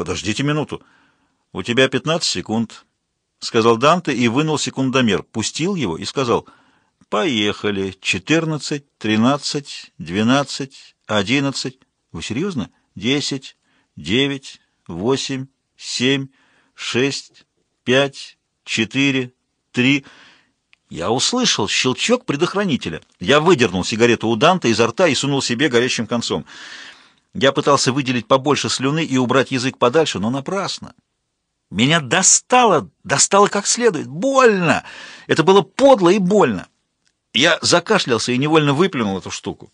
Подождите минуту. У тебя 15 секунд, — сказал Данте и вынул секундомер, пустил его и сказал, «Поехали. 14, 13, 12, 11. Вы серьезно? 10, 9, 8, 7, 6, 5, 4, 3...» Я услышал щелчок предохранителя. Я выдернул сигарету у Данта изо рта и сунул себе горящим концом. Я пытался выделить побольше слюны и убрать язык подальше, но напрасно. Меня достало, достало как следует. Больно! Это было подло и больно. Я закашлялся и невольно выплюнул эту штуку.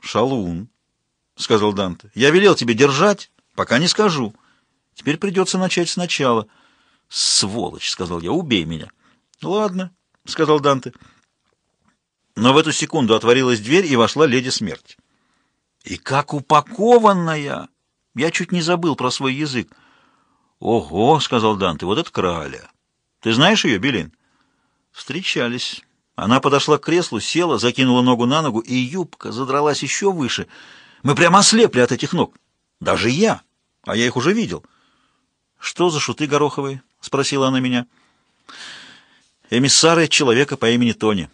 «Шалун», — сказал Данте, — «я велел тебе держать, пока не скажу. Теперь придется начать сначала». «Сволочь», — сказал я, — «убей меня». «Ладно», — сказал Данте. Но в эту секунду отворилась дверь, и вошла леди смерть. И как упакованная! Я чуть не забыл про свой язык. «Ого!» — сказал Данте, — «вот это краля! Ты знаешь ее, Белин?» Встречались. Она подошла к креслу, села, закинула ногу на ногу, и юбка задралась еще выше. Мы прямо ослепли от этих ног. Даже я. А я их уже видел. «Что за шуты гороховые?» — спросила она меня. «Эмиссары человека по имени Тони».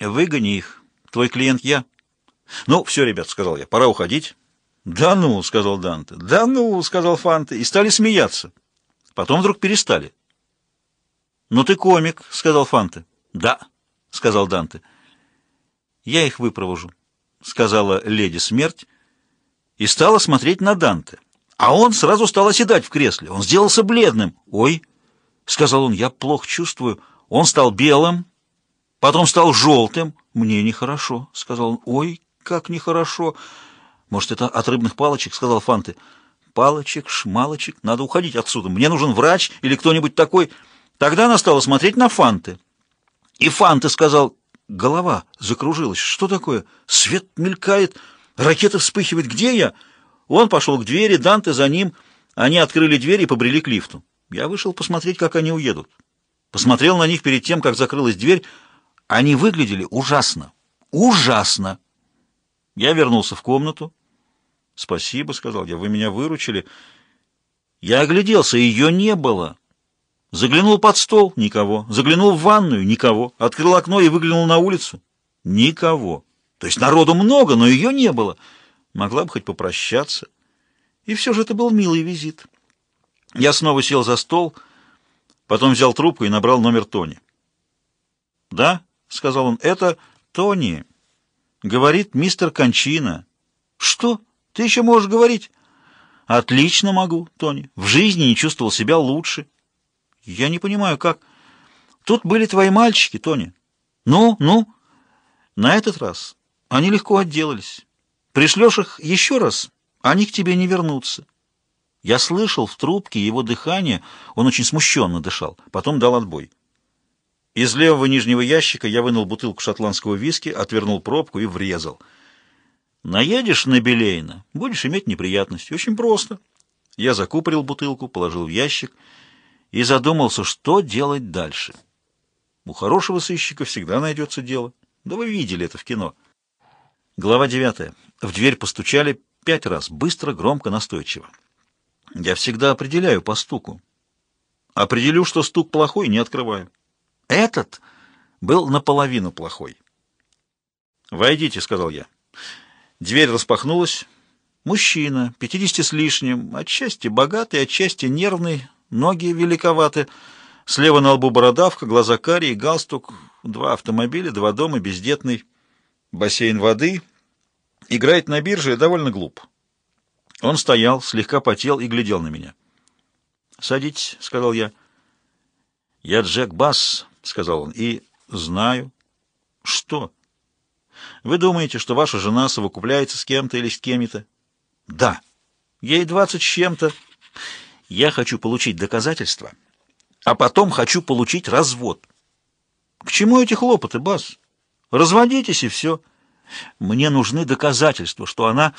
«Выгони их. Твой клиент я». «Ну, все, ребят», — сказал я, — «пора уходить». «Да ну», — сказал Данте. «Да ну», — сказал Фанте, и стали смеяться. Потом вдруг перестали. «Ну ты комик», — сказал Фанте. «Да», — сказал Данте. «Я их выпровожу», — сказала леди Смерть, и стала смотреть на Данте. А он сразу стал оседать в кресле. Он сделался бледным. «Ой», — сказал он, — «я плохо чувствую». Он стал белым, потом стал желтым. «Мне нехорошо», — сказал он. «Ой, как нехорошо». «Может, это от рыбных палочек?» — сказал Фанты. «Палочек, шмалочек, надо уходить отсюда. Мне нужен врач или кто-нибудь такой». Тогда она стала смотреть на Фанты. И Фанты сказал, голова закружилась. Что такое? Свет мелькает, ракета вспыхивает. Где я? Он пошел к двери, Данте за ним. Они открыли дверь и побрели к лифту. Я вышел посмотреть, как они уедут. Посмотрел на них перед тем, как закрылась дверь. Они выглядели ужасно. Ужасно. Я вернулся в комнату. «Спасибо», — сказал я, — «вы меня выручили». Я огляделся, ее не было. Заглянул под стол — никого. Заглянул в ванную — никого. Открыл окно и выглянул на улицу — никого. То есть народу много, но ее не было. Могла бы хоть попрощаться. И все же это был милый визит. Я снова сел за стол, потом взял трубку и набрал номер Тони. «Да», — сказал он, — «это Тони». Говорит мистер Кончина. Что? Ты еще можешь говорить? Отлично могу, Тони. В жизни не чувствовал себя лучше. Я не понимаю, как... Тут были твои мальчики, Тони. Ну, ну. На этот раз они легко отделались. Пришлешь их еще раз, они к тебе не вернутся. Я слышал в трубке его дыхание, он очень смущенно дышал, потом дал отбой. Из левого нижнего ящика я вынул бутылку шотландского виски, отвернул пробку и врезал. Наедешь на Белейна, будешь иметь неприятности. Очень просто. Я закупорил бутылку, положил в ящик и задумался, что делать дальше. У хорошего сыщика всегда найдется дело. Да вы видели это в кино. Глава девятая. В дверь постучали пять раз, быстро, громко, настойчиво. Я всегда определяю по стуку. Определю, что стук плохой, не открываю. Этот был наполовину плохой. «Войдите», — сказал я. Дверь распахнулась. Мужчина, пятидесяти с лишним, отчасти богатый, отчасти нервный, ноги великоваты, слева на лбу бородавка, глаза карие, галстук, два автомобиля, два дома, бездетный, бассейн воды, играет на бирже довольно глуп. Он стоял, слегка потел и глядел на меня. «Садитесь», — сказал я. «Я Джек Басс», — сказал он, — «и знаю». «Что?» «Вы думаете, что ваша жена совокупляется с кем-то или с кем-то?» «Да». «Ей двадцать с чем-то». «Я хочу получить доказательства, а потом хочу получить развод». «К чему эти хлопоты, Бас? Разводитесь и все. Мне нужны доказательства, что она...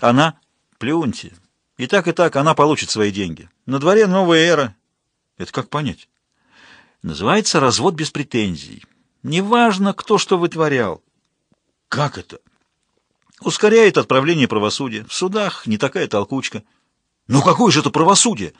Она... Плюньте. И так, и так она получит свои деньги. На дворе новая эра. Это как понять?» Называется развод без претензий. Неважно, кто что вытворял. Как это? Ускоряет отправление правосудия. В судах не такая толкучка. Ну какое же это правосудие?